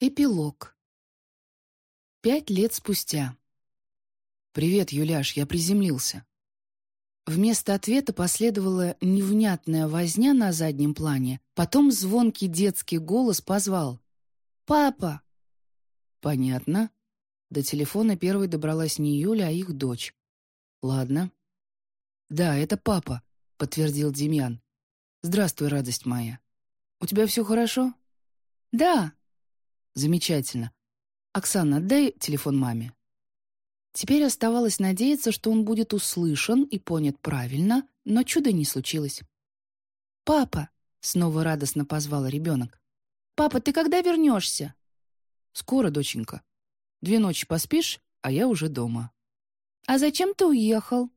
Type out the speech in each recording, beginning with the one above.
Эпилог. Пять лет спустя. «Привет, Юляш, я приземлился». Вместо ответа последовала невнятная возня на заднем плане, потом звонкий детский голос позвал. «Папа!» «Понятно». До телефона первой добралась не Юля, а их дочь. «Ладно». «Да, это папа», — подтвердил Демьян. «Здравствуй, радость моя. У тебя все хорошо?» «Да», Замечательно. Оксана, дай телефон маме. Теперь оставалось надеяться, что он будет услышан и понят правильно, но чуда не случилось. «Папа!» — снова радостно позвала ребенок. «Папа, ты когда вернешься?» «Скоро, доченька. Две ночи поспишь, а я уже дома». «А зачем ты уехал?»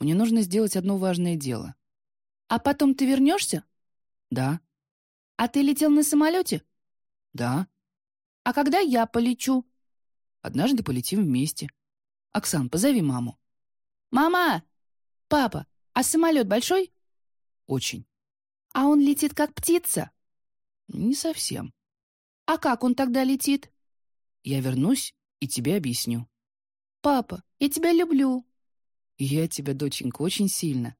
«Мне нужно сделать одно важное дело». «А потом ты вернешься?» «Да». «А ты летел на самолете?» «Да». А когда я полечу?» «Однажды полетим вместе. Оксан, позови маму». «Мама! Папа, а самолет большой?» «Очень». «А он летит как птица?» «Не совсем». «А как он тогда летит?» «Я вернусь и тебе объясню». «Папа, я тебя люблю». «Я тебя, доченька, очень сильно».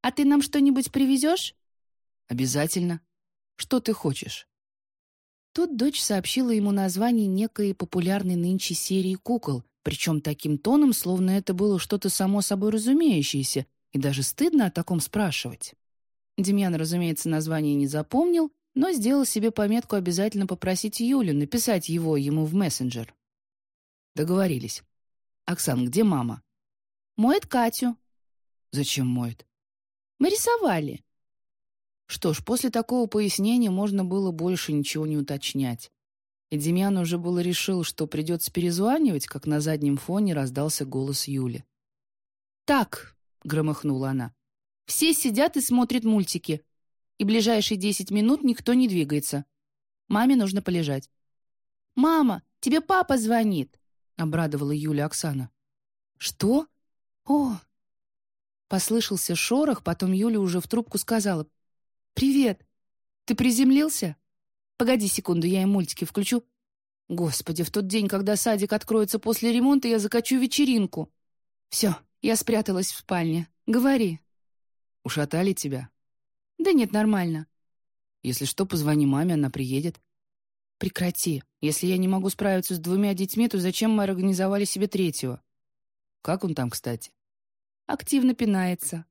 «А ты нам что-нибудь привезешь?» «Обязательно. Что ты хочешь?» Тут дочь сообщила ему название некой популярной нынче серии кукол, причем таким тоном, словно это было что-то само собой разумеющееся, и даже стыдно о таком спрашивать. Демьян, разумеется, название не запомнил, но сделал себе пометку обязательно попросить Юлю написать его ему в мессенджер. Договорились. «Оксан, где мама?» «Моет Катю». «Зачем моет?» «Мы рисовали». Что ж, после такого пояснения можно было больше ничего не уточнять. И Демьян уже было решил, что придется перезванивать, как на заднем фоне раздался голос Юли. «Так», — громыхнула она, — «все сидят и смотрят мультики, и ближайшие десять минут никто не двигается. Маме нужно полежать». «Мама, тебе папа звонит», — обрадовала Юля Оксана. «Что? О!» Послышался шорох, потом Юля уже в трубку сказала «Привет! Ты приземлился? Погоди секунду, я им мультики включу. Господи, в тот день, когда садик откроется после ремонта, я закачу вечеринку. Все, я спряталась в спальне. Говори». «Ушатали тебя?» «Да нет, нормально». «Если что, позвони маме, она приедет». «Прекрати. Если я не могу справиться с двумя детьми, то зачем мы организовали себе третьего?» «Как он там, кстати?» «Активно пинается».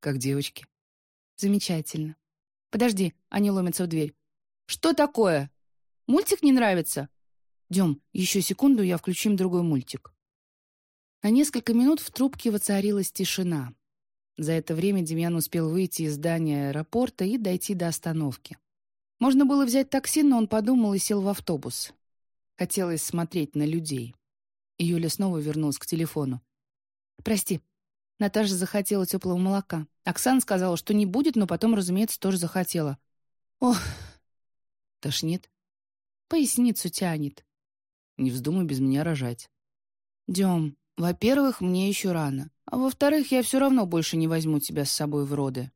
«Как девочки?» Замечательно. Подожди, они ломятся в дверь. Что такое? Мультик не нравится? Дем, еще секунду, я включим другой мультик. На несколько минут в трубке воцарилась тишина. За это время Демьян успел выйти из здания аэропорта и дойти до остановки. Можно было взять такси, но он подумал и сел в автобус. Хотелось смотреть на людей. И Юля снова вернулась к телефону. «Прости, Наташа захотела теплого молока. Оксана сказала, что не будет, но потом, разумеется, тоже захотела. Ох, тошнит. Поясницу тянет. Не вздумай без меня рожать. Дем, во-первых, мне еще рано. А во-вторых, я все равно больше не возьму тебя с собой в роды.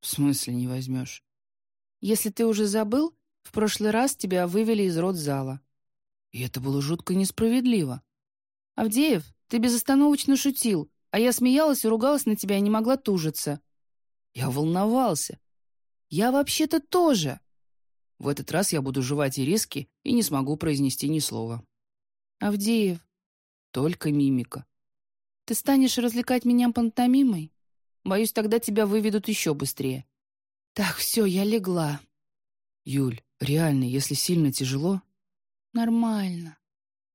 В смысле не возьмешь? Если ты уже забыл, в прошлый раз тебя вывели из родзала. И это было жутко несправедливо. Авдеев, ты безостановочно шутил. А я смеялась и ругалась на тебя и не могла тужиться. Я волновался. Я вообще-то тоже. В этот раз я буду жевать ириски и не смогу произнести ни слова. Авдеев. Только мимика. Ты станешь развлекать меня пантомимой? Боюсь, тогда тебя выведут еще быстрее. Так, все, я легла. Юль, реально, если сильно тяжело... Нормально.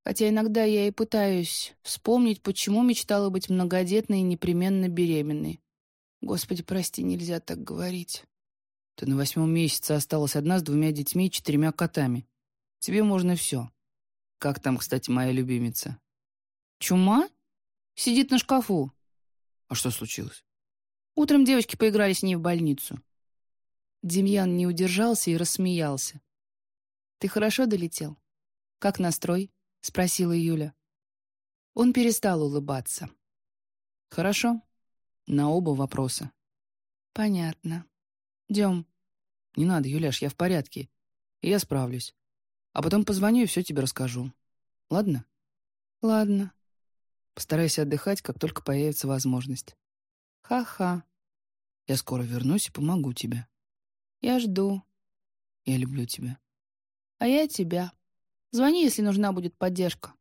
Хотя иногда я и пытаюсь вспомнить, почему мечтала быть многодетной и непременно беременной. Господи, прости, нельзя так говорить. Ты на восьмом месяце осталась одна с двумя детьми и четырьмя котами. Тебе можно все. Как там, кстати, моя любимица? Чума? Сидит на шкафу. А что случилось? Утром девочки поиграли с ней в больницу. Демьян не удержался и рассмеялся. Ты хорошо долетел? Как настрой? — спросила Юля. Он перестал улыбаться. «Хорошо. На оба вопроса». «Понятно. Идем». «Не надо, Юляш, я в порядке. Я справлюсь. А потом позвоню и все тебе расскажу. Ладно? Ладно. Постарайся отдыхать, как только появится возможность. Ха-ха. Я скоро вернусь и помогу тебе. Я жду. Я люблю тебя. А я тебя. Звони, если нужна будет поддержка.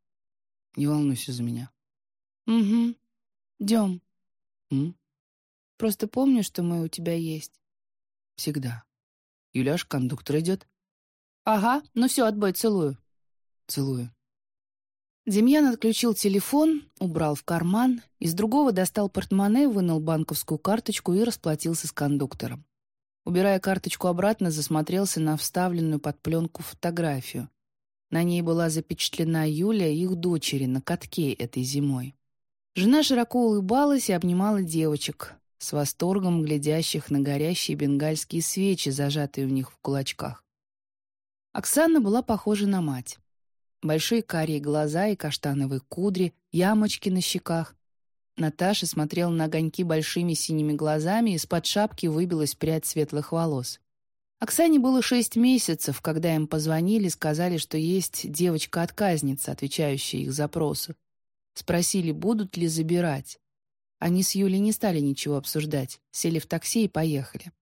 Не волнуйся за меня. Угу. Дем. М? Просто помни, что мы у тебя есть. Всегда. Юляш, кондуктор идет. Ага, ну все, отбой, целую. Целую. Демьян отключил телефон, убрал в карман, из другого достал портмоне, вынул банковскую карточку и расплатился с кондуктором. Убирая карточку обратно, засмотрелся на вставленную под пленку фотографию. На ней была запечатлена Юля и их дочери на катке этой зимой. Жена широко улыбалась и обнимала девочек, с восторгом глядящих на горящие бенгальские свечи, зажатые у них в кулачках. Оксана была похожа на мать. Большие карие глаза и каштановые кудри, ямочки на щеках. Наташа смотрела на огоньки большими синими глазами, из-под шапки выбилась прядь светлых волос. Оксане было шесть месяцев, когда им позвонили, сказали, что есть девочка-отказница, отвечающая их запросу. Спросили, будут ли забирать. Они с Юлей не стали ничего обсуждать, сели в такси и поехали.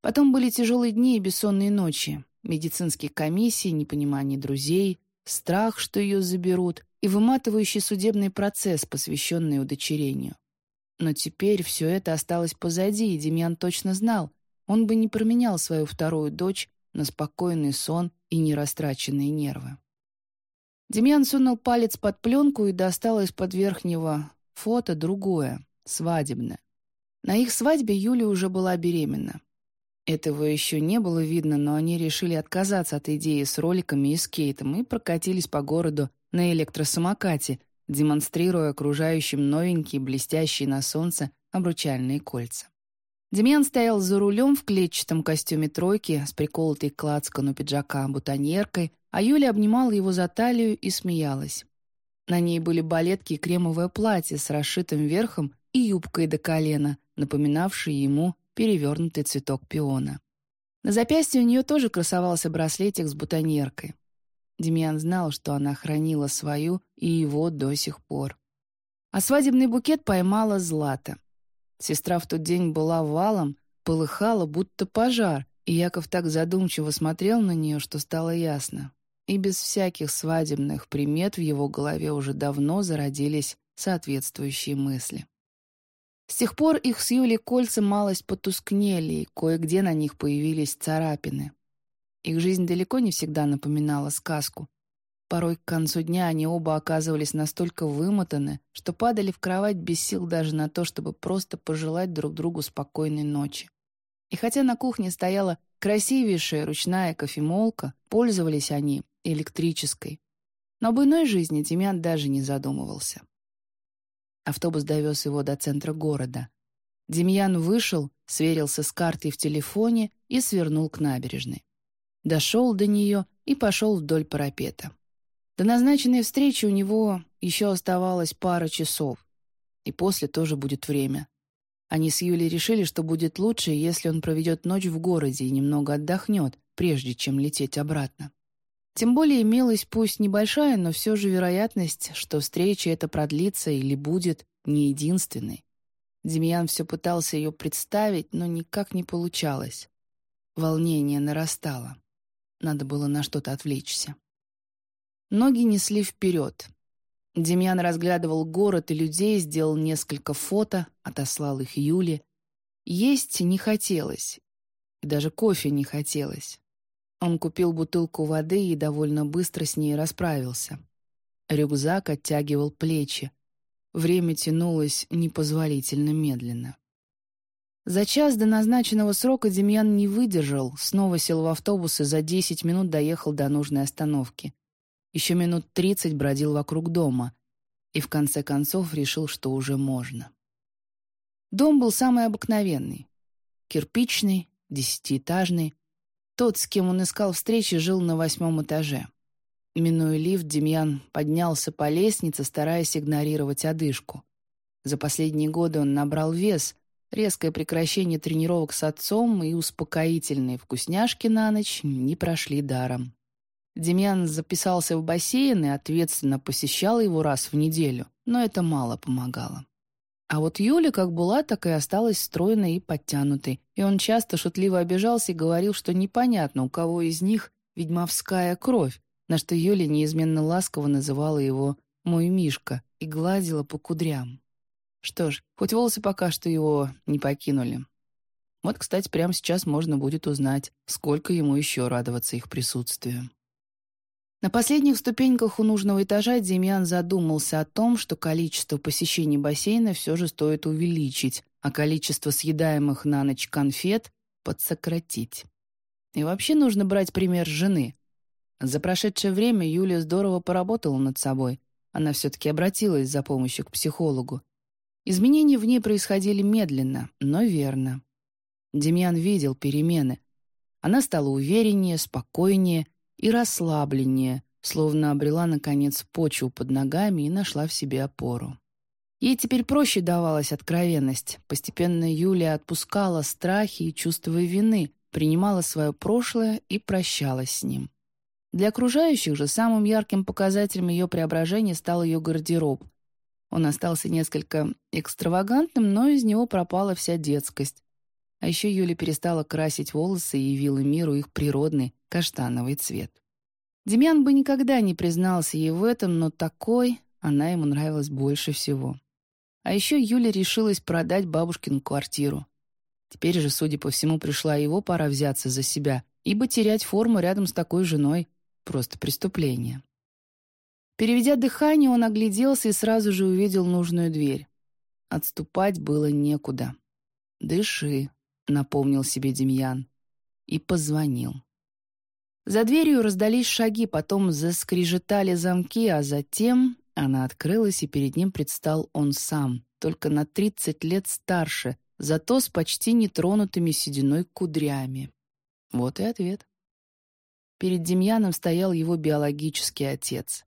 Потом были тяжелые дни и бессонные ночи, медицинские комиссии, непонимание друзей, страх, что ее заберут, и выматывающий судебный процесс, посвященный удочерению. Но теперь все это осталось позади, и Демьян точно знал, он бы не променял свою вторую дочь на спокойный сон и нерастраченные нервы. Демьян сунул палец под пленку и достал из-под верхнего фото другое, свадебное. На их свадьбе Юля уже была беременна. Этого еще не было видно, но они решили отказаться от идеи с роликами и скейтом и прокатились по городу на электросамокате, демонстрируя окружающим новенькие, блестящие на солнце обручальные кольца. Демьян стоял за рулем в клетчатом костюме тройки с приколотой к лацкану пиджака бутоньеркой, а Юля обнимала его за талию и смеялась. На ней были балетки и кремовое платье с расшитым верхом и юбкой до колена, напоминавшей ему перевернутый цветок пиона. На запястье у нее тоже красовался браслетик с бутоньеркой. Демьян знал, что она хранила свою и его до сих пор. А свадебный букет поймала Злата. Сестра в тот день была валом, полыхала, будто пожар, и Яков так задумчиво смотрел на нее, что стало ясно. И без всяких свадебных примет в его голове уже давно зародились соответствующие мысли. С тех пор их с Юлей кольца малость потускнели, и кое-где на них появились царапины. Их жизнь далеко не всегда напоминала сказку. Порой к концу дня они оба оказывались настолько вымотаны, что падали в кровать без сил даже на то, чтобы просто пожелать друг другу спокойной ночи. И хотя на кухне стояла красивейшая ручная кофемолка, пользовались они электрической. Но об иной жизни Демьян даже не задумывался. Автобус довез его до центра города. Демьян вышел, сверился с картой в телефоне и свернул к набережной. Дошел до нее и пошел вдоль парапета. До назначенной встречи у него еще оставалось пара часов. И после тоже будет время. Они с Юлей решили, что будет лучше, если он проведет ночь в городе и немного отдохнет, прежде чем лететь обратно. Тем более имелась пусть небольшая, но все же вероятность, что встреча эта продлится или будет не единственной. Демьян все пытался ее представить, но никак не получалось. Волнение нарастало. Надо было на что-то отвлечься. Ноги несли вперед. Демьян разглядывал город и людей, сделал несколько фото, отослал их Юле. Есть не хотелось. И даже кофе не хотелось. Он купил бутылку воды и довольно быстро с ней расправился. Рюкзак оттягивал плечи. Время тянулось непозволительно медленно. За час до назначенного срока Демьян не выдержал, снова сел в автобус и за 10 минут доехал до нужной остановки. Еще минут 30 бродил вокруг дома и в конце концов решил, что уже можно. Дом был самый обыкновенный. Кирпичный, десятиэтажный, тот, с кем он искал встречи, жил на восьмом этаже. Минуя лифт, Демьян поднялся по лестнице, стараясь игнорировать одышку. За последние годы он набрал вес, резкое прекращение тренировок с отцом и успокоительные вкусняшки на ночь не прошли даром. Демьян записался в бассейн и ответственно посещал его раз в неделю, но это мало помогало. А вот Юля как была, так и осталась стройной и подтянутой, и он часто шутливо обижался и говорил, что непонятно, у кого из них ведьмовская кровь, на что Юля неизменно ласково называла его «мой Мишка» и гладила по кудрям. Что ж, хоть волосы пока что его не покинули. Вот, кстати, прямо сейчас можно будет узнать, сколько ему еще радоваться их присутствию. На последних ступеньках у нужного этажа Демьян задумался о том, что количество посещений бассейна все же стоит увеличить, а количество съедаемых на ночь конфет подсократить. И вообще нужно брать пример жены. За прошедшее время Юлия здорово поработала над собой. Она все-таки обратилась за помощью к психологу. Изменения в ней происходили медленно, но верно. Демьян видел перемены. Она стала увереннее, спокойнее и расслабленнее, словно обрела, наконец, почву под ногами и нашла в себе опору. Ей теперь проще давалась откровенность. Постепенно Юлия отпускала страхи и чувства вины, принимала свое прошлое и прощалась с ним. Для окружающих же самым ярким показателем ее преображения стал ее гардероб. Он остался несколько экстравагантным, но из него пропала вся детскость. А еще Юля перестала красить волосы и явила миру их природный каштановый цвет. Демьян бы никогда не признался ей в этом, но такой она ему нравилась больше всего. А еще Юля решилась продать бабушкину квартиру. Теперь же, судя по всему, пришла его пора взяться за себя, ибо терять форму рядом с такой женой — просто преступление. Переведя дыхание, он огляделся и сразу же увидел нужную дверь. Отступать было некуда. «Дыши», — напомнил себе Демьян. И позвонил. За дверью раздались шаги, потом заскрежетали замки, а затем она открылась, и перед ним предстал он сам, только на тридцать лет старше, зато с почти нетронутыми сединой кудрями. Вот и ответ. Перед Демьяном стоял его биологический отец.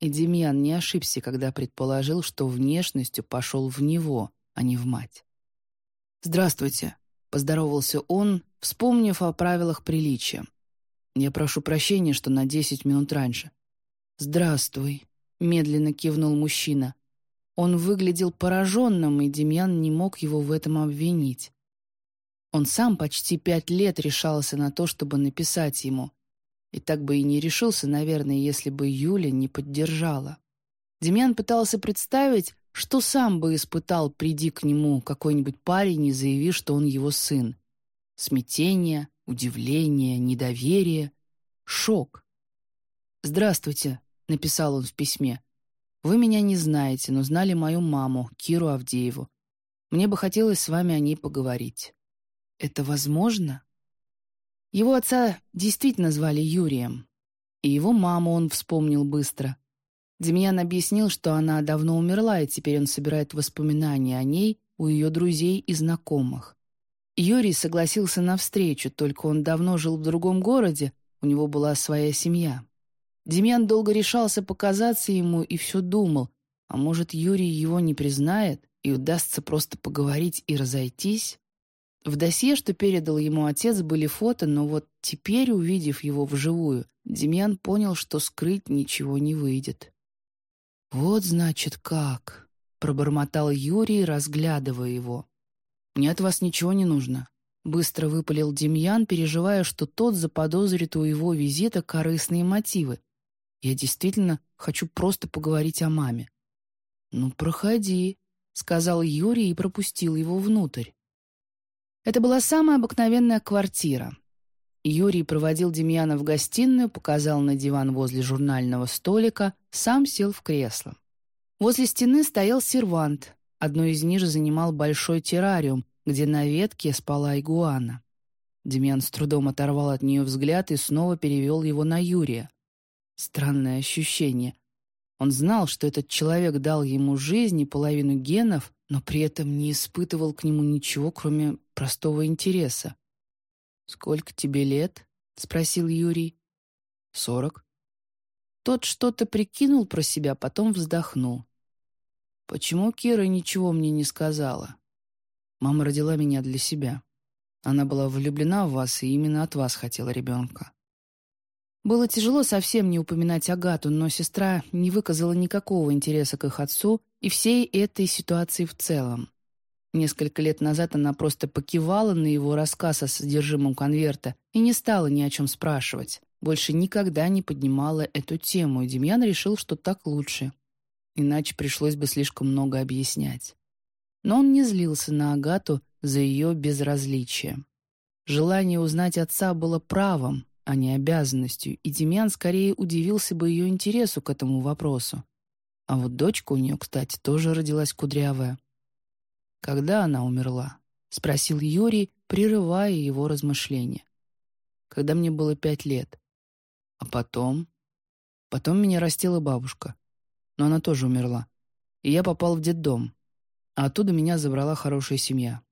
И Демьян не ошибся, когда предположил, что внешностью пошел в него, а не в мать. «Здравствуйте», — поздоровался он, вспомнив о правилах приличия. «Я прошу прощения, что на десять минут раньше». «Здравствуй», — медленно кивнул мужчина. Он выглядел пораженным, и Демьян не мог его в этом обвинить. Он сам почти пять лет решался на то, чтобы написать ему. И так бы и не решился, наверное, если бы Юля не поддержала. Демьян пытался представить, что сам бы испытал, приди к нему какой-нибудь парень и заяви, что он его сын. Смятение, удивление, недоверие, шок. «Здравствуйте», — написал он в письме. «Вы меня не знаете, но знали мою маму, Киру Авдееву. Мне бы хотелось с вами о ней поговорить». «Это возможно?» Его отца действительно звали Юрием. И его маму он вспомнил быстро. Демьян объяснил, что она давно умерла, и теперь он собирает воспоминания о ней у ее друзей и знакомых. Юрий согласился на встречу, только он давно жил в другом городе, у него была своя семья. Демьян долго решался показаться ему и все думал, а может, Юрий его не признает и удастся просто поговорить и разойтись? В досье, что передал ему отец, были фото, но вот теперь, увидев его вживую, Демьян понял, что скрыть ничего не выйдет. «Вот, значит, как!» — пробормотал Юрий, разглядывая его. «Мне от вас ничего не нужно», — быстро выпалил Демьян, переживая, что тот заподозрит у его визита корыстные мотивы. «Я действительно хочу просто поговорить о маме». «Ну, проходи», — сказал Юрий и пропустил его внутрь. Это была самая обыкновенная квартира. Юрий проводил Демьяна в гостиную, показал на диван возле журнального столика, сам сел в кресло. Возле стены стоял сервант. Одно из ниш занимал большой террариум, где на ветке спала игуана. Демьян с трудом оторвал от нее взгляд и снова перевел его на Юрия. Странное ощущение. Он знал, что этот человек дал ему жизнь и половину генов, но при этом не испытывал к нему ничего, кроме простого интереса. «Сколько тебе лет?» — спросил Юрий. «Сорок». Тот что-то прикинул про себя, потом вздохнул. «Почему Кира ничего мне не сказала?» «Мама родила меня для себя. Она была влюблена в вас и именно от вас хотела ребенка». Было тяжело совсем не упоминать Агату, но сестра не выказала никакого интереса к их отцу и всей этой ситуации в целом. Несколько лет назад она просто покивала на его рассказ о содержимом конверта и не стала ни о чем спрашивать. Больше никогда не поднимала эту тему, и Демьян решил, что так лучше. Иначе пришлось бы слишком много объяснять. Но он не злился на Агату за ее безразличие. Желание узнать отца было правом, а не обязанностью, и Демьян скорее удивился бы ее интересу к этому вопросу. А вот дочка у нее, кстати, тоже родилась кудрявая. «Когда она умерла?» — спросил Юрий, прерывая его размышления. «Когда мне было пять лет. А потом...» Потом меня растила бабушка. Но она тоже умерла. И я попал в детдом. А оттуда меня забрала хорошая семья.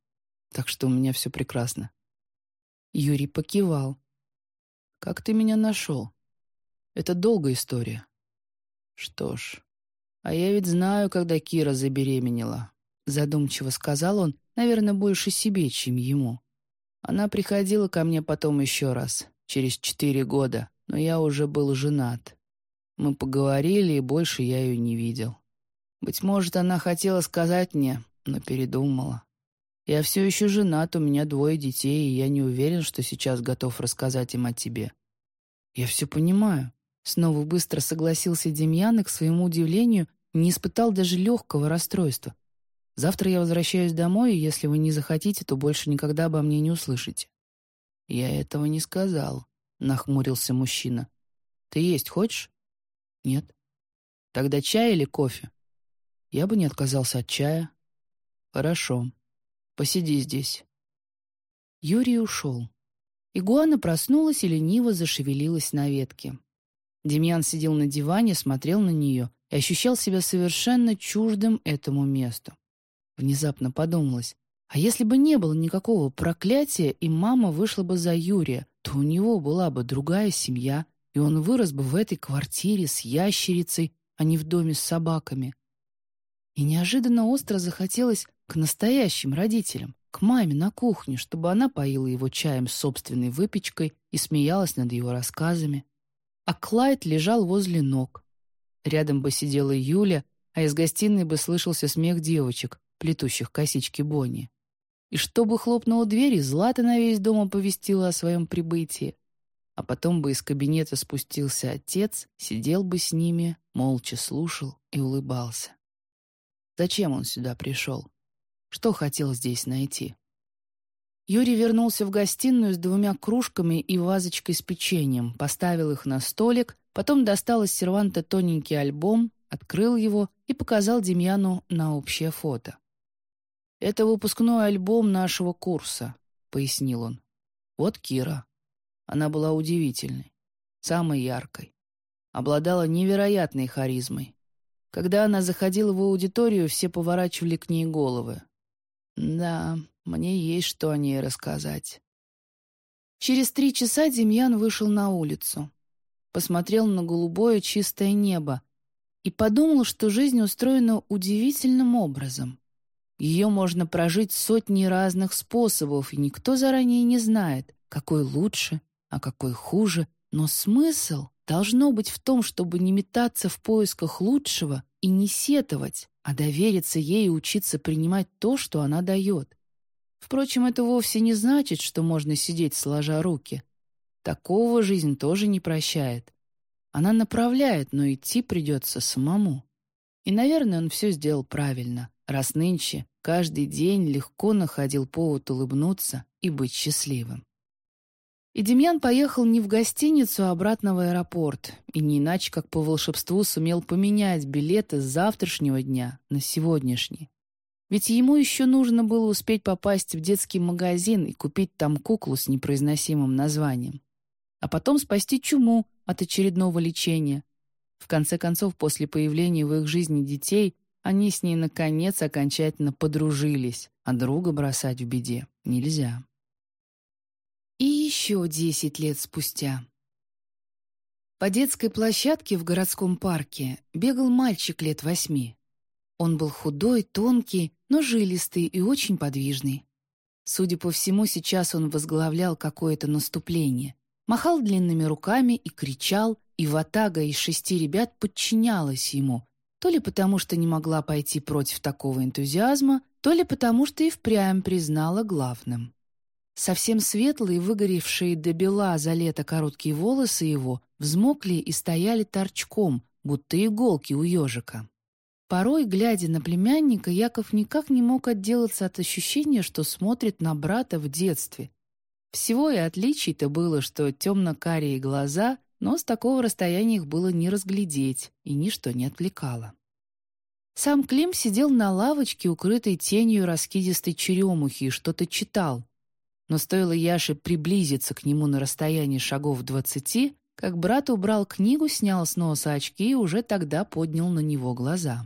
Так что у меня все прекрасно. Юрий покивал. Как ты меня нашел? Это долгая история. Что ж, а я ведь знаю, когда Кира забеременела. Задумчиво сказал он, наверное, больше себе, чем ему. Она приходила ко мне потом еще раз, через четыре года, но я уже был женат. Мы поговорили, и больше я ее не видел. Быть может, она хотела сказать мне, но передумала. Я все еще женат, у меня двое детей, и я не уверен, что сейчас готов рассказать им о тебе». «Я все понимаю». Снова быстро согласился Демьян и, к своему удивлению, не испытал даже легкого расстройства. «Завтра я возвращаюсь домой, и если вы не захотите, то больше никогда обо мне не услышите». «Я этого не сказал», — нахмурился мужчина. «Ты есть хочешь?» «Нет». «Тогда чай или кофе?» «Я бы не отказался от чая». «Хорошо», Посиди здесь». Юрий ушел. Игуана проснулась и лениво зашевелилась на ветке. Демьян сидел на диване, смотрел на нее и ощущал себя совершенно чуждым этому месту. Внезапно подумалось, а если бы не было никакого проклятия, и мама вышла бы за Юрия, то у него была бы другая семья, и он вырос бы в этой квартире с ящерицей, а не в доме с собаками. И неожиданно остро захотелось к настоящим родителям, к маме на кухне, чтобы она поила его чаем с собственной выпечкой и смеялась над его рассказами. А Клайд лежал возле ног. Рядом бы сидела Юля, а из гостиной бы слышался смех девочек, плетущих косички Бонни. И чтобы хлопнула дверь, и Злата на весь дом оповестила о своем прибытии. А потом бы из кабинета спустился отец, сидел бы с ними, молча слушал и улыбался. Зачем он сюда пришел? Что хотел здесь найти? Юрий вернулся в гостиную с двумя кружками и вазочкой с печеньем, поставил их на столик, потом достал из серванта тоненький альбом, открыл его и показал Демьяну на общее фото. «Это выпускной альбом нашего курса», — пояснил он. «Вот Кира. Она была удивительной, самой яркой. Обладала невероятной харизмой. Когда она заходила в аудиторию, все поворачивали к ней головы. Да, мне есть что о ней рассказать. Через три часа Демьян вышел на улицу. Посмотрел на голубое чистое небо и подумал, что жизнь устроена удивительным образом. Ее можно прожить сотни разных способов, и никто заранее не знает, какой лучше, а какой хуже. Но смысл должно быть в том, чтобы не метаться в поисках лучшего и не сетовать, а довериться ей и учиться принимать то, что она дает. Впрочем, это вовсе не значит, что можно сидеть сложа руки. Такого жизнь тоже не прощает. Она направляет, но идти придется самому. И, наверное, он все сделал правильно, раз нынче каждый день легко находил повод улыбнуться и быть счастливым. И Демьян поехал не в гостиницу, а обратно в аэропорт, и не иначе, как по волшебству сумел поменять билеты с завтрашнего дня на сегодняшний. Ведь ему еще нужно было успеть попасть в детский магазин и купить там куклу с непроизносимым названием. А потом спасти чуму от очередного лечения. В конце концов, после появления в их жизни детей, они с ней, наконец, окончательно подружились, а друга бросать в беде нельзя. И еще десять лет спустя. По детской площадке в городском парке бегал мальчик лет восьми. Он был худой, тонкий, но жилистый и очень подвижный. Судя по всему, сейчас он возглавлял какое-то наступление. Махал длинными руками и кричал, и ватага из шести ребят подчинялась ему, то ли потому, что не могла пойти против такого энтузиазма, то ли потому, что и впрямь признала главным. Совсем светлые, выгоревшие до бела за лето короткие волосы его взмокли и стояли торчком, будто иголки у ежика. Порой, глядя на племянника, Яков никак не мог отделаться от ощущения, что смотрит на брата в детстве. Всего и отличий-то было, что темно-карие глаза, но с такого расстояния их было не разглядеть, и ничто не отвлекало. Сам Клим сидел на лавочке, укрытой тенью раскидистой черемухи, и что-то читал. Но стоило Яше приблизиться к нему на расстоянии шагов двадцати, как брат убрал книгу, снял с носа очки и уже тогда поднял на него глаза.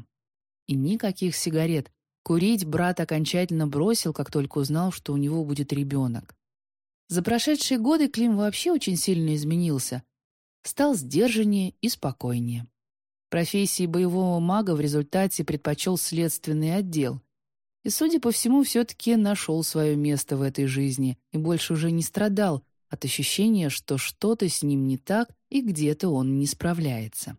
И никаких сигарет. Курить брат окончательно бросил, как только узнал, что у него будет ребенок. За прошедшие годы Клим вообще очень сильно изменился. Стал сдержаннее и спокойнее. Профессии боевого мага в результате предпочел следственный отдел. И, судя по всему, все-таки нашел свое место в этой жизни и больше уже не страдал от ощущения, что что-то с ним не так и где-то он не справляется.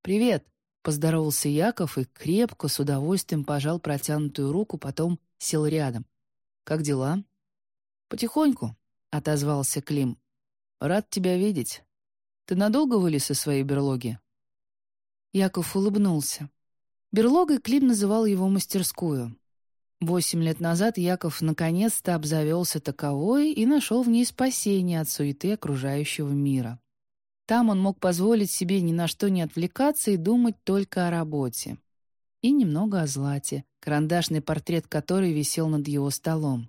«Привет!» Поздоровался Яков и крепко, с удовольствием пожал протянутую руку, потом сел рядом. «Как дела?» «Потихоньку», — отозвался Клим. «Рад тебя видеть. Ты надолго вылез из своей берлоги?» Яков улыбнулся. Берлогой Клим называл его мастерскую. Восемь лет назад Яков наконец-то обзавелся таковой и нашел в ней спасение от суеты окружающего мира. Там он мог позволить себе ни на что не отвлекаться и думать только о работе. И немного о Злате, карандашный портрет которой висел над его столом.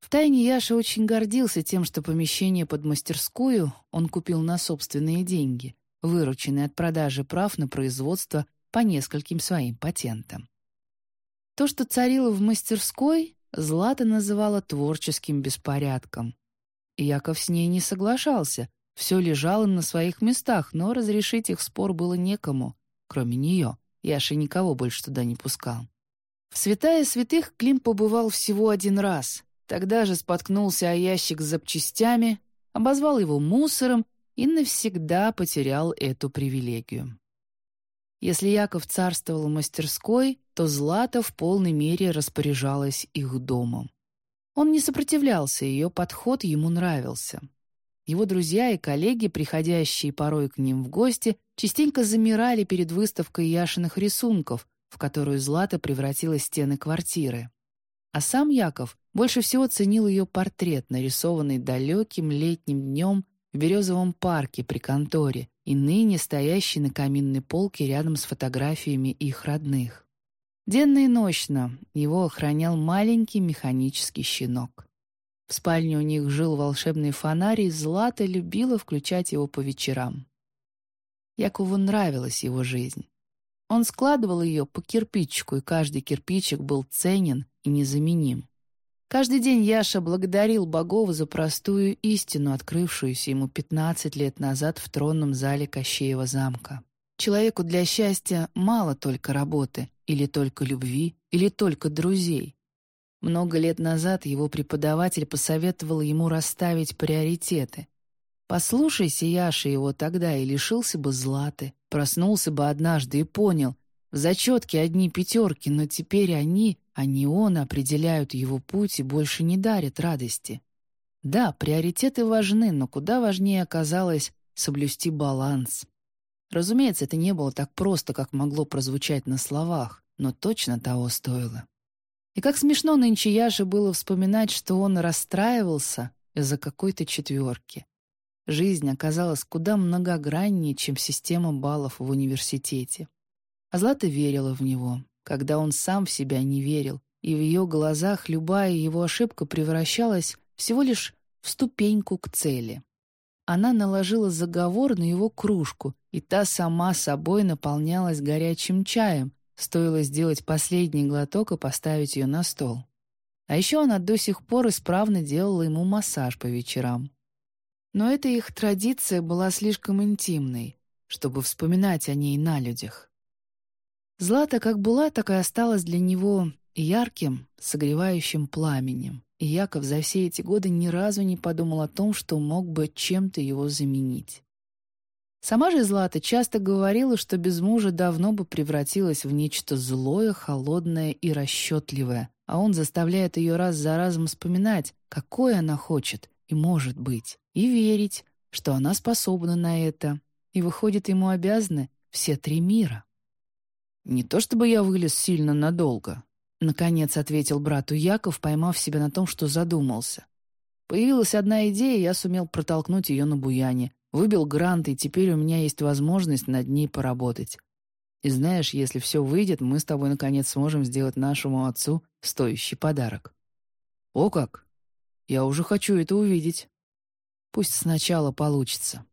Втайне Яша очень гордился тем, что помещение под мастерскую он купил на собственные деньги, вырученные от продажи прав на производство по нескольким своим патентам. То, что царило в мастерской, Злата называла творческим беспорядком. Яков с ней не соглашался, все лежало на своих местах, но разрешить их спор было некому, кроме нее. Яша никого больше туда не пускал. В святая святых Клим побывал всего один раз. Тогда же споткнулся о ящик с запчастями, обозвал его мусором и навсегда потерял эту привилегию. Если Яков царствовал мастерской, то Злата в полной мере распоряжалась их домом. Он не сопротивлялся, ее подход ему нравился. Его друзья и коллеги, приходящие порой к ним в гости, частенько замирали перед выставкой Яшиных рисунков, в которую Злата превратила стены квартиры. А сам Яков больше всего ценил ее портрет, нарисованный далеким летним днем в Березовом парке при конторе и ныне стоящий на каминной полке рядом с фотографиями их родных. Денно и ночно его охранял маленький механический щенок. В спальне у них жил волшебный фонарь, и Злата любила включать его по вечерам. Якову нравилась его жизнь. Он складывал ее по кирпичику, и каждый кирпичик был ценен и незаменим. Каждый день Яша благодарил богов за простую истину, открывшуюся ему 15 лет назад в тронном зале Кощеева замка. Человеку для счастья мало только работы, или только любви, или только друзей. Много лет назад его преподаватель посоветовал ему расставить приоритеты. Послушайся Яша его тогда и лишился бы златы, проснулся бы однажды и понял, в зачетке одни пятерки, но теперь они, а не он, определяют его путь и больше не дарят радости. Да, приоритеты важны, но куда важнее оказалось соблюсти баланс. Разумеется, это не было так просто, как могло прозвучать на словах, но точно того стоило. И как смешно нынче Яше было вспоминать, что он расстраивался из-за какой-то четверки. Жизнь оказалась куда многограннее, чем система баллов в университете. А Злата верила в него, когда он сам в себя не верил, и в ее глазах любая его ошибка превращалась всего лишь в ступеньку к цели. Она наложила заговор на его кружку, и та сама собой наполнялась горячим чаем, Стоило сделать последний глоток и поставить ее на стол. А еще она до сих пор исправно делала ему массаж по вечерам. Но эта их традиция была слишком интимной, чтобы вспоминать о ней на людях. Злата как была, так и осталась для него ярким, согревающим пламенем, и Яков за все эти годы ни разу не подумал о том, что мог бы чем-то его заменить. Сама же Злата часто говорила, что без мужа давно бы превратилась в нечто злое, холодное и расчетливое, а он заставляет ее раз за разом вспоминать, какой она хочет и может быть, и верить, что она способна на это, и выходит ему обязаны все три мира. «Не то чтобы я вылез сильно надолго», — наконец ответил брату Яков, поймав себя на том, что задумался. Появилась одна идея, и я сумел протолкнуть ее на буяне, Выбил грант, и теперь у меня есть возможность над ней поработать. И знаешь, если все выйдет, мы с тобой наконец сможем сделать нашему отцу стоящий подарок. О как! Я уже хочу это увидеть. Пусть сначала получится.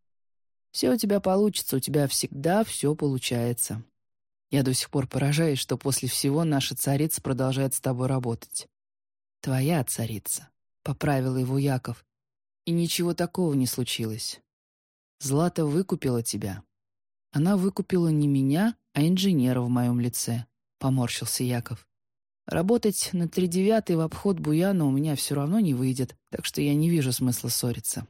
Все у тебя получится, у тебя всегда все получается. Я до сих пор поражаюсь, что после всего наша царица продолжает с тобой работать. Твоя царица, — поправил его Яков. И ничего такого не случилось. Злата выкупила тебя. Она выкупила не меня, а инженера в моем лице», — поморщился Яков. «Работать на тридевятый в обход Буяна у меня все равно не выйдет, так что я не вижу смысла ссориться.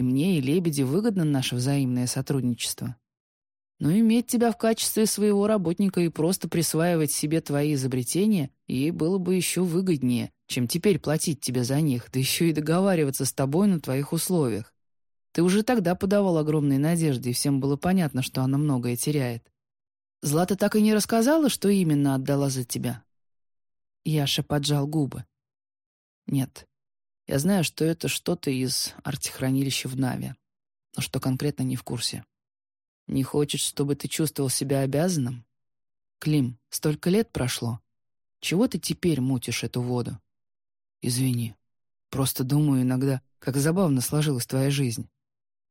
И мне, и Лебеди выгодно наше взаимное сотрудничество. Но иметь тебя в качестве своего работника и просто присваивать себе твои изобретения ей было бы еще выгоднее, чем теперь платить тебе за них, да еще и договариваться с тобой на твоих условиях. Ты уже тогда подавал огромные надежды, и всем было понятно, что она многое теряет. Злата так и не рассказала, что именно отдала за тебя?» Яша поджал губы. «Нет. Я знаю, что это что-то из артехранилища в Наве, но что конкретно не в курсе. Не хочешь, чтобы ты чувствовал себя обязанным? Клим, столько лет прошло. Чего ты теперь мутишь эту воду? Извини. Просто думаю иногда, как забавно сложилась твоя жизнь.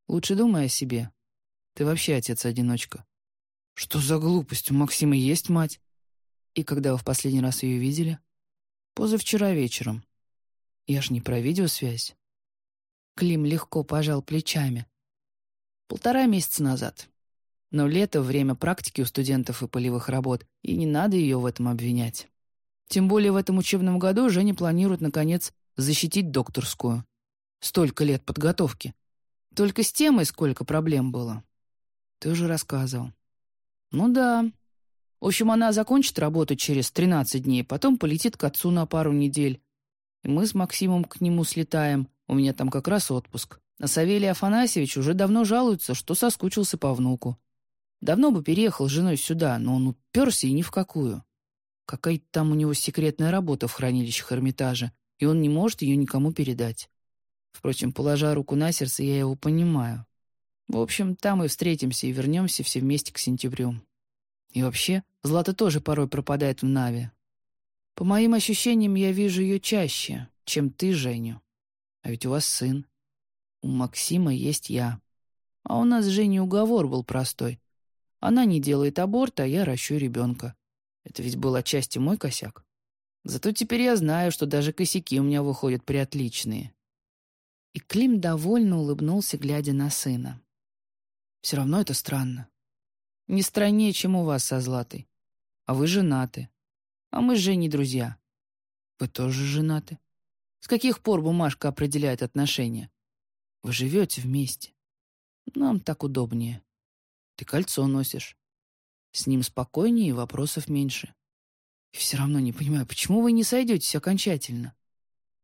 Лучше думай о себе. Ты вообще отец-одиночка. Что за глупость? У Максима есть мать. И когда вы в последний раз ее видели? Позавчера вечером. Я ж не про видеосвязь. Клим легко пожал плечами. Полтора месяца назад. Но лето — время практики у студентов и полевых работ, и не надо ее в этом обвинять. Тем более в этом учебном году Женя планирует, наконец, защитить докторскую. Столько лет подготовки. Только с темой сколько проблем было. Ты уже рассказывал. Ну да. В общем, она закончит работу через 13 дней, потом полетит к отцу на пару недель. Мы с Максимом к нему слетаем. У меня там как раз отпуск. А Савелий Афанасьевич уже давно жалуется, что соскучился по внуку. Давно бы переехал с женой сюда, но он уперся и ни в какую. Какая-то там у него секретная работа в хранилищах Эрмитажа, и он не может ее никому передать. Впрочем, положа руку на сердце, я его понимаю. В общем, там и встретимся и вернемся все вместе к сентябрю. И вообще, Злата тоже порой пропадает в Наве. По моим ощущениям, я вижу ее чаще, чем ты, Женю. А ведь у вас сын. У Максима есть я. А у нас с Женей уговор был простой. Она не делает аборт, а я ращу ребенка. Это ведь был отчасти мой косяк. Зато теперь я знаю, что даже косяки у меня выходят приотличные. И Клим довольно улыбнулся, глядя на сына. «Все равно это странно. Не страннее, чем у вас со Златой. А вы женаты. А мы с Женей друзья. Вы тоже женаты. С каких пор бумажка определяет отношения? Вы живете вместе. Нам так удобнее. Ты кольцо носишь. С ним спокойнее и вопросов меньше. И все равно не понимаю, почему вы не сойдетесь окончательно?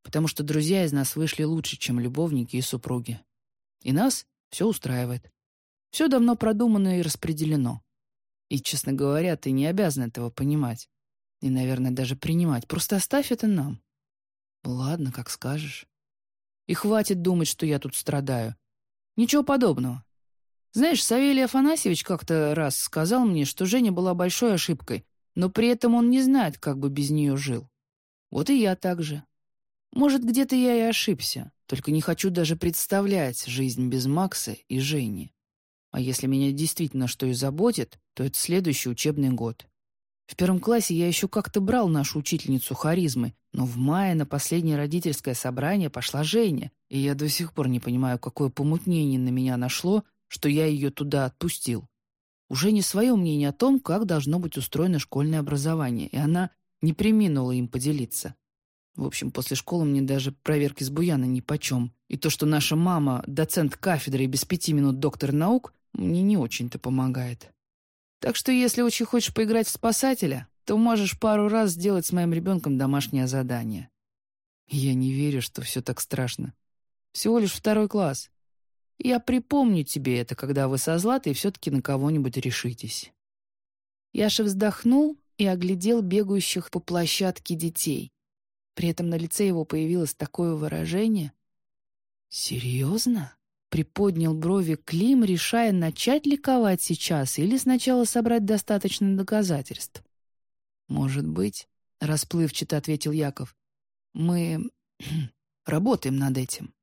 потому что друзья из нас вышли лучше, чем любовники и супруги. И нас все устраивает. Все давно продумано и распределено. И, честно говоря, ты не обязан этого понимать. И, наверное, даже принимать. Просто оставь это нам. Ладно, как скажешь. И хватит думать, что я тут страдаю. Ничего подобного. Знаешь, Савелий Афанасьевич как-то раз сказал мне, что Женя была большой ошибкой, но при этом он не знает, как бы без нее жил. Вот и я так же. Может, где-то я и ошибся, только не хочу даже представлять жизнь без Макса и Жени. А если меня действительно что и заботит, то это следующий учебный год. В первом классе я еще как-то брал нашу учительницу харизмы, но в мае на последнее родительское собрание пошла Женя, и я до сих пор не понимаю, какое помутнение на меня нашло, что я ее туда отпустил. Уже не свое мнение о том, как должно быть устроено школьное образование, и она не приминула им поделиться. В общем, после школы мне даже проверки с Буяна нипочем. И то, что наша мама — доцент кафедры и без пяти минут доктор наук, мне не очень-то помогает. Так что если очень хочешь поиграть в спасателя, то можешь пару раз сделать с моим ребенком домашнее задание. Я не верю, что все так страшно. Всего лишь второй класс. Я припомню тебе это, когда вы со Златой все-таки на кого-нибудь решитесь». Яша вздохнул и оглядел бегающих по площадке детей. При этом на лице его появилось такое выражение. «Серьезно?» — приподнял брови Клим, решая, начать ликовать сейчас или сначала собрать достаточно доказательств. «Может быть», — расплывчато ответил Яков, — «мы работаем над этим»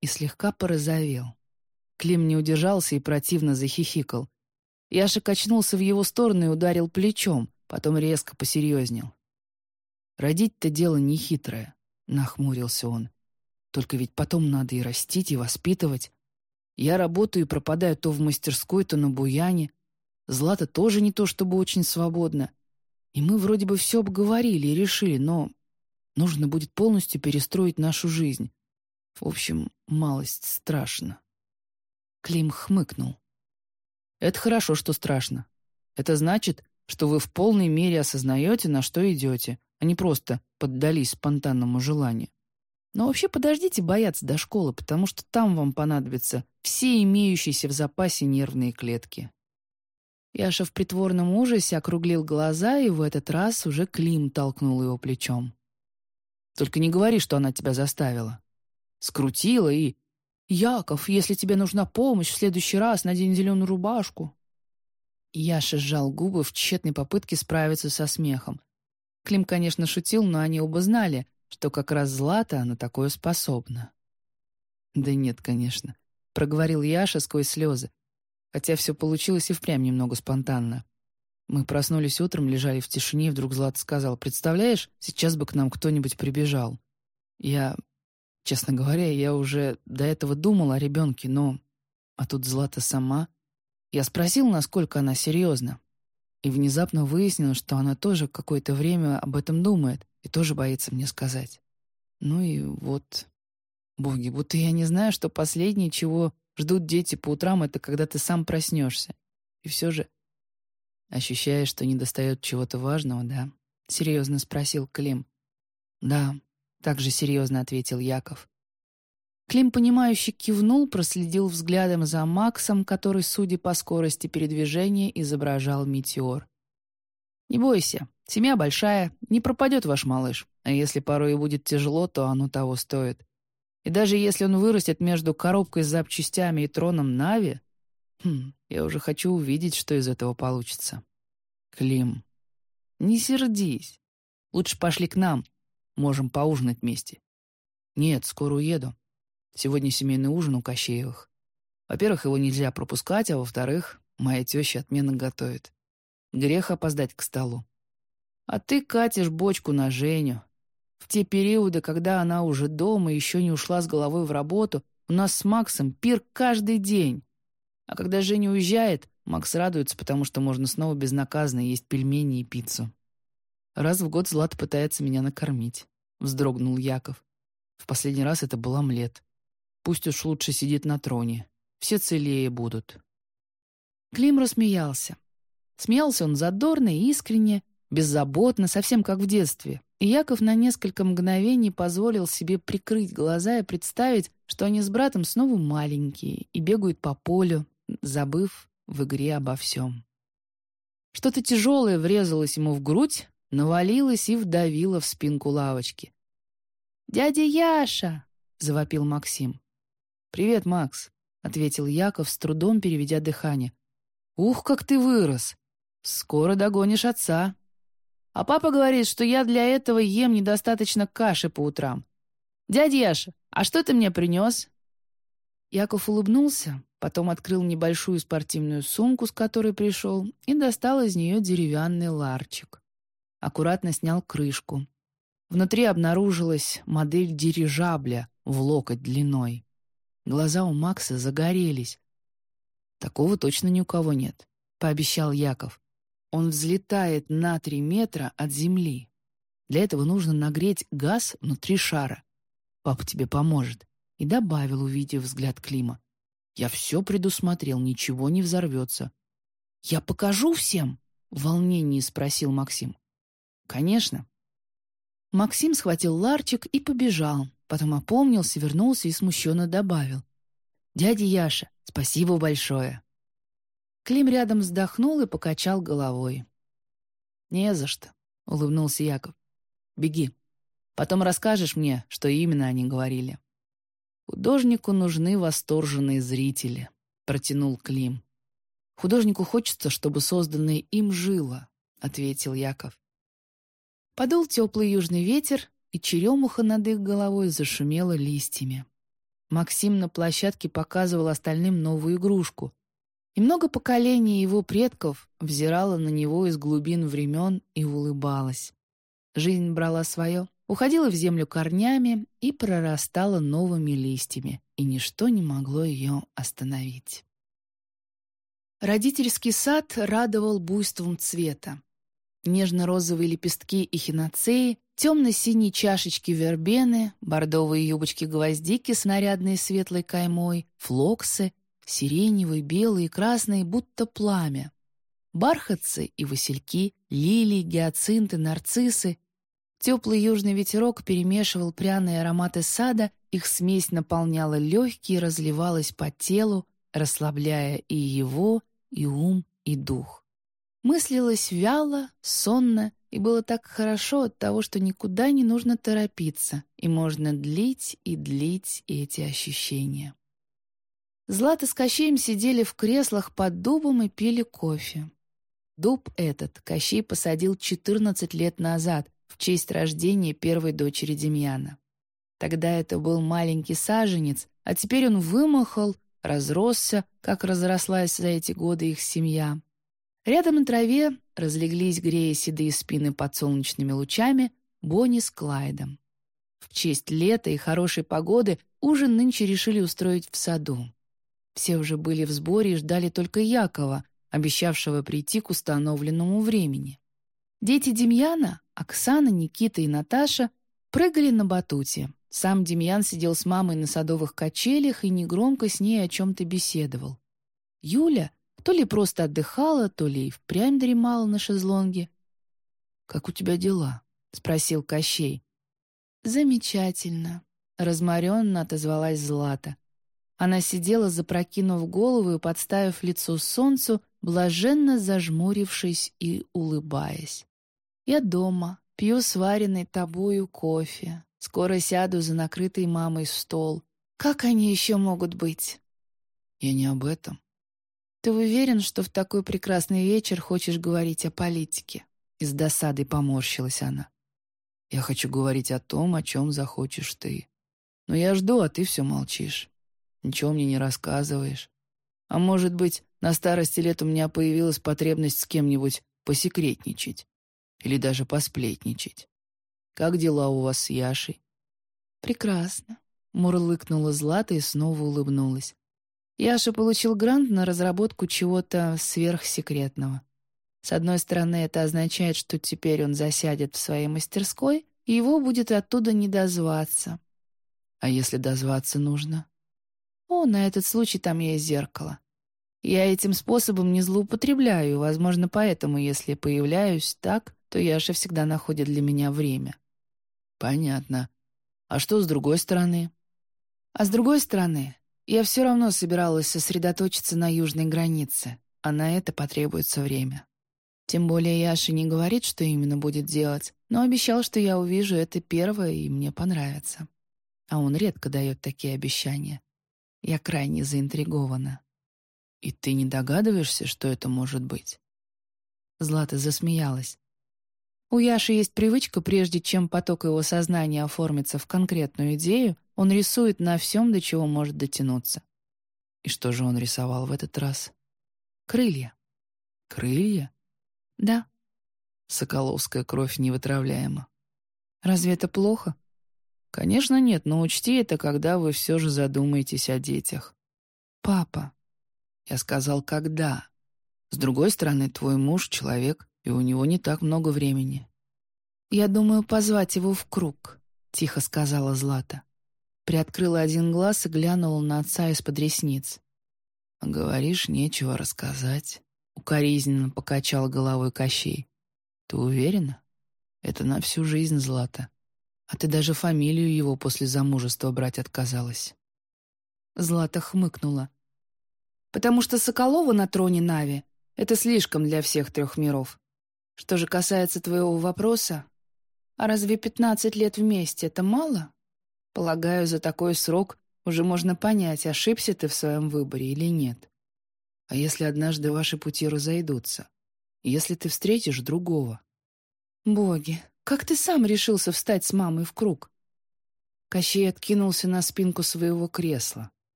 и слегка порозовел. Клим не удержался и противно захихикал. Яша качнулся в его сторону и ударил плечом, потом резко посерьезнел. «Родить-то дело нехитрое», — нахмурился он. «Только ведь потом надо и растить, и воспитывать. Я работаю и пропадаю то в мастерской, то на буяне. Злата тоже не то чтобы очень свободна. И мы вроде бы все обговорили и решили, но нужно будет полностью перестроить нашу жизнь. В общем, малость страшно. Клим хмыкнул. «Это хорошо, что страшно. Это значит, что вы в полной мере осознаете, на что идете, а не просто поддались спонтанному желанию. Но вообще подождите бояться до школы, потому что там вам понадобятся все имеющиеся в запасе нервные клетки». Яша в притворном ужасе округлил глаза, и в этот раз уже Клим толкнул его плечом. «Только не говори, что она тебя заставила скрутила и... «Яков, если тебе нужна помощь, в следующий раз надень зеленую рубашку». Яша сжал губы в тщетной попытке справиться со смехом. Клим, конечно, шутил, но они оба знали, что как раз Злата на такое способна. «Да нет, конечно», — проговорил Яша сквозь слезы, хотя все получилось и впрямь немного спонтанно. Мы проснулись утром, лежали в тишине, и вдруг Злата сказал, «Представляешь, сейчас бы к нам кто-нибудь прибежал». Я Честно говоря, я уже до этого думал о ребенке, но... А тут Злата сама. Я спросил, насколько она серьезна. И внезапно выяснилось, что она тоже какое-то время об этом думает и тоже боится мне сказать. Ну и вот... Боги, будто я не знаю, что последнее, чего ждут дети по утрам, это когда ты сам проснешься. И все же... Ощущаешь, что недостает чего-то важного, да? Серьезно спросил Клим. Да, также серьезно ответил Яков. Клим, понимающе кивнул, проследил взглядом за Максом, который, судя по скорости передвижения, изображал метеор. «Не бойся, семья большая, не пропадет ваш малыш, а если порой и будет тяжело, то оно того стоит. И даже если он вырастет между коробкой с запчастями и троном Нави, хм, я уже хочу увидеть, что из этого получится. Клим, не сердись. Лучше пошли к нам, Можем поужинать вместе. Нет, скоро уеду. Сегодня семейный ужин у Кощеевых. Во-первых, его нельзя пропускать, а во-вторых, моя теща отменно готовит. Грех опоздать к столу. А ты катишь бочку на Женю. В те периоды, когда она уже дома и еще не ушла с головой в работу, у нас с Максом пир каждый день. А когда Женя уезжает, Макс радуется, потому что можно снова безнаказанно есть пельмени и пиццу. Раз в год Злата пытается меня накормить. Вздрогнул Яков. В последний раз это был омлет. Пусть уж лучше сидит на троне. Все целее будут. Клим рассмеялся. Смеялся он задорно и искренне, беззаботно, совсем как в детстве. И Яков на несколько мгновений позволил себе прикрыть глаза и представить, что они с братом снова маленькие и бегают по полю, забыв в игре обо всем. Что-то тяжелое врезалось ему в грудь, навалилась и вдавила в спинку лавочки. «Дядя Яша!» — завопил Максим. «Привет, Макс», — ответил Яков, с трудом переведя дыхание. «Ух, как ты вырос! Скоро догонишь отца. А папа говорит, что я для этого ем недостаточно каши по утрам. Дядя Яша, а что ты мне принес?» Яков улыбнулся, потом открыл небольшую спортивную сумку, с которой пришел, и достал из нее деревянный ларчик аккуратно снял крышку. Внутри обнаружилась модель дирижабля в локоть длиной. Глаза у Макса загорелись. «Такого точно ни у кого нет», — пообещал Яков. Он взлетает на три метра от земли. Для этого нужно нагреть газ внутри шара. Папа тебе поможет. И добавил, увидев взгляд Клима. Я все предусмотрел, ничего не взорвется. «Я покажу всем?» — в волнении спросил Максим. «Конечно». Максим схватил ларчик и побежал, потом опомнился, вернулся и смущенно добавил. «Дядя Яша, спасибо большое». Клим рядом вздохнул и покачал головой. «Не за что», — улыбнулся Яков. «Беги. Потом расскажешь мне, что именно они говорили». «Художнику нужны восторженные зрители», — протянул Клим. «Художнику хочется, чтобы созданное им жило», — ответил Яков. Подул теплый южный ветер, и черемуха над их головой зашумела листьями. Максим на площадке показывал остальным новую игрушку. И много поколений его предков взирало на него из глубин времен и улыбалась. Жизнь брала свое, уходила в землю корнями и прорастала новыми листьями, и ничто не могло ее остановить. Родительский сад радовал буйством цвета. Нежно-розовые лепестки эхиноцеи, темно-синие чашечки вербены, бордовые юбочки гвоздики с нарядной светлой каймой, флоксы, сиреневые, белые, красные, будто пламя. Бархатцы и васильки, лилии, гиацинты, нарциссы. Теплый южный ветерок перемешивал пряные ароматы сада, их смесь наполняла легкие разливалась по телу, расслабляя и его, и ум, и дух. Мыслилось вяло, сонно, и было так хорошо от того, что никуда не нужно торопиться, и можно длить и длить эти ощущения. Злата с Кощеем сидели в креслах под дубом и пили кофе. Дуб этот Кощей посадил 14 лет назад в честь рождения первой дочери Демьяна. Тогда это был маленький саженец, а теперь он вымахал, разросся, как разрослась за эти годы их семья. Рядом на траве разлеглись, грея седые спины под солнечными лучами, Бонни с Клайдом. В честь лета и хорошей погоды ужин нынче решили устроить в саду. Все уже были в сборе и ждали только Якова, обещавшего прийти к установленному времени. Дети Демьяна, Оксана, Никита и Наташа, прыгали на батуте. Сам Демьян сидел с мамой на садовых качелях и негромко с ней о чем-то беседовал. Юля — то ли просто отдыхала, то ли и впрямь дремала на шезлонге. «Как у тебя дела?» — спросил Кощей. «Замечательно», — разморенно отозвалась Злата. Она сидела, запрокинув голову и подставив лицо солнцу, блаженно зажмурившись и улыбаясь. «Я дома, пью сваренный тобою кофе. Скоро сяду за накрытый мамой стол. Как они еще могут быть?» «Я не об этом», «Ты уверен, что в такой прекрасный вечер хочешь говорить о политике?» Из досады поморщилась она. «Я хочу говорить о том, о чем захочешь ты. Но я жду, а ты все молчишь. Ничего мне не рассказываешь. А может быть, на старости лет у меня появилась потребность с кем-нибудь посекретничать или даже посплетничать. Как дела у вас с Яшей?» «Прекрасно», — мурлыкнула Злата и снова улыбнулась. Яша получил грант на разработку чего-то сверхсекретного. С одной стороны, это означает, что теперь он засядет в своей мастерской, и его будет оттуда не дозваться. А если дозваться нужно? О, на этот случай там есть зеркало. Я этим способом не злоупотребляю, возможно, поэтому, если появляюсь так, то Яша всегда находит для меня время. Понятно. А что с другой стороны? А с другой стороны, я все равно собиралась сосредоточиться на южной границе, а на это потребуется время. Тем более Яша не говорит, что именно будет делать, но обещал, что я увижу это первое и мне понравится. А он редко дает такие обещания. Я крайне заинтригована. «И ты не догадываешься, что это может быть?» Злата засмеялась. У Яши есть привычка, прежде чем поток его сознания оформится в конкретную идею, он рисует на всем, до чего может дотянуться. И что же он рисовал в этот раз? Крылья. Крылья? Да. Соколовская кровь невытравляема. Разве это плохо? Конечно, нет, но учти это, когда вы все же задумаетесь о детях. Папа. Я сказал, когда. С другой стороны, твой муж — человек, и у него не так много времени. «Я думаю позвать его в круг», — тихо сказала Злата. Приоткрыла один глаз и глянула на отца из-под ресниц. «Говоришь, нечего рассказать», — укоризненно покачал головой Кощей. «Ты уверена? Это на всю жизнь Злата. А ты даже фамилию его после замужества брать отказалась». Злата хмыкнула. «Потому что Соколова на троне Нави — это слишком для всех трех миров. Что же касается твоего вопроса, а разве пятнадцать лет вместе — это мало? Полагаю, за такой срок уже можно понять, ошибся ты в своем выборе или нет. А если однажды ваши пути разойдутся? Если ты встретишь другого? Боги, как ты сам решился встать с мамой в круг? Кощей откинулся на спинку своего кресла.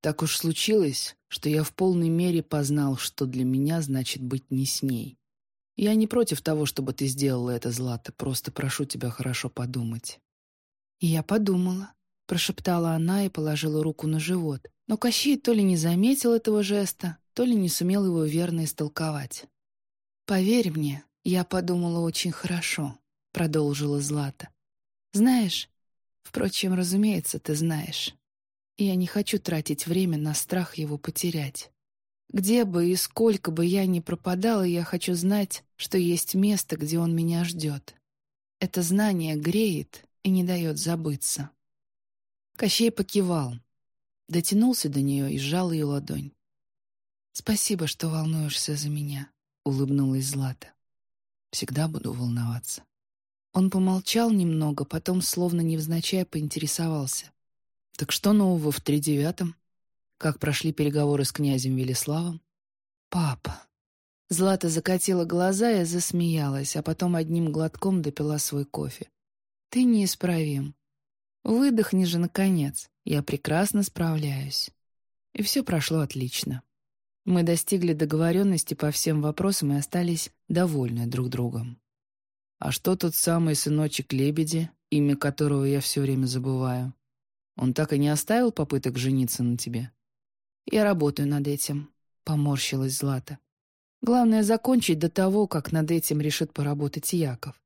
Так уж случилось, что я в полной мере познал, что для меня значит быть не с ней. Я не против того, чтобы ты сделала это, Злата, просто прошу тебя хорошо подумать. И я подумала, прошептала она и положила руку на живот, но Кощей то ли не заметил этого жеста, то ли не сумел его верно истолковать. «Поверь мне, я подумала очень хорошо», — продолжила Злата. «Знаешь, впрочем, разумеется, ты знаешь» я не хочу тратить время на страх его потерять. Где бы и сколько бы я ни пропадала, я хочу знать, что есть место, где он меня ждет. Это знание греет и не дает забыться. Кощей покивал, дотянулся до нее и сжал ее ладонь. «Спасибо, что волнуешься за меня», — улыбнулась Злата. «Всегда буду волноваться». Он помолчал немного, потом, словно невзначай, поинтересовался. Так что нового в тридевятом? Как прошли переговоры с князем Велиславом? Папа. Злата закатила глаза и засмеялась, а потом одним глотком допила свой кофе. Ты неисправим. Выдохни же, наконец. Я прекрасно справляюсь. И все прошло отлично. Мы достигли договоренности по всем вопросам и остались довольны друг другом. А что тот самый сыночек Лебеди, имя которого я все время забываю? Он так и не оставил попыток жениться на тебе? Я работаю над этим, поморщилась Злата. Главное закончить до того, как над этим решит поработать Яков.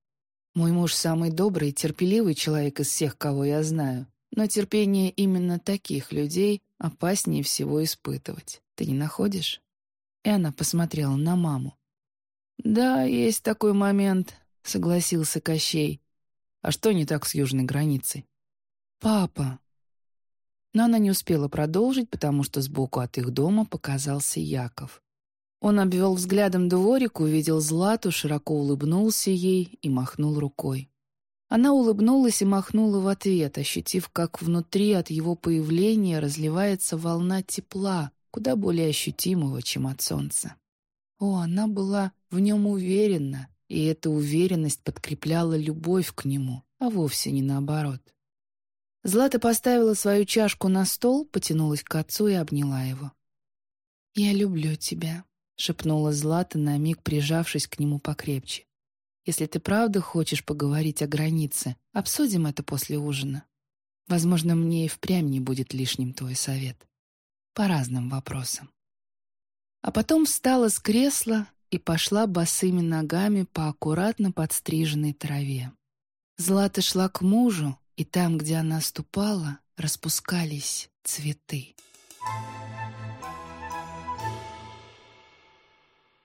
Мой муж самый добрый и терпеливый человек из всех, кого я знаю. Но терпение именно таких людей опаснее всего испытывать. Ты не находишь? И она посмотрела на маму. «Да, есть такой момент», — согласился Кощей. «А что не так с южной границей?» «Папа», но она не успела продолжить, потому что сбоку от их дома показался Яков. Он обвел взглядом дворик, увидел Злату, широко улыбнулся ей и махнул рукой. Она улыбнулась и махнула в ответ, ощутив, как внутри от его появления разливается волна тепла, куда более ощутимого, чем от солнца. О, она была в нем уверена, и эта уверенность подкрепляла любовь к нему, а вовсе не наоборот. Злата поставила свою чашку на стол, потянулась к отцу и обняла его. «Я люблю тебя», — шепнула Злата, на миг прижавшись к нему покрепче. «Если ты правда хочешь поговорить о границе, обсудим это после ужина. Возможно, мне и впрямь не будет лишним твой совет. По разным вопросам». А потом встала с кресла и пошла босыми ногами по аккуратно подстриженной траве. Злата шла к мужу, и там, где она ступала, распускались цветы. Thank you.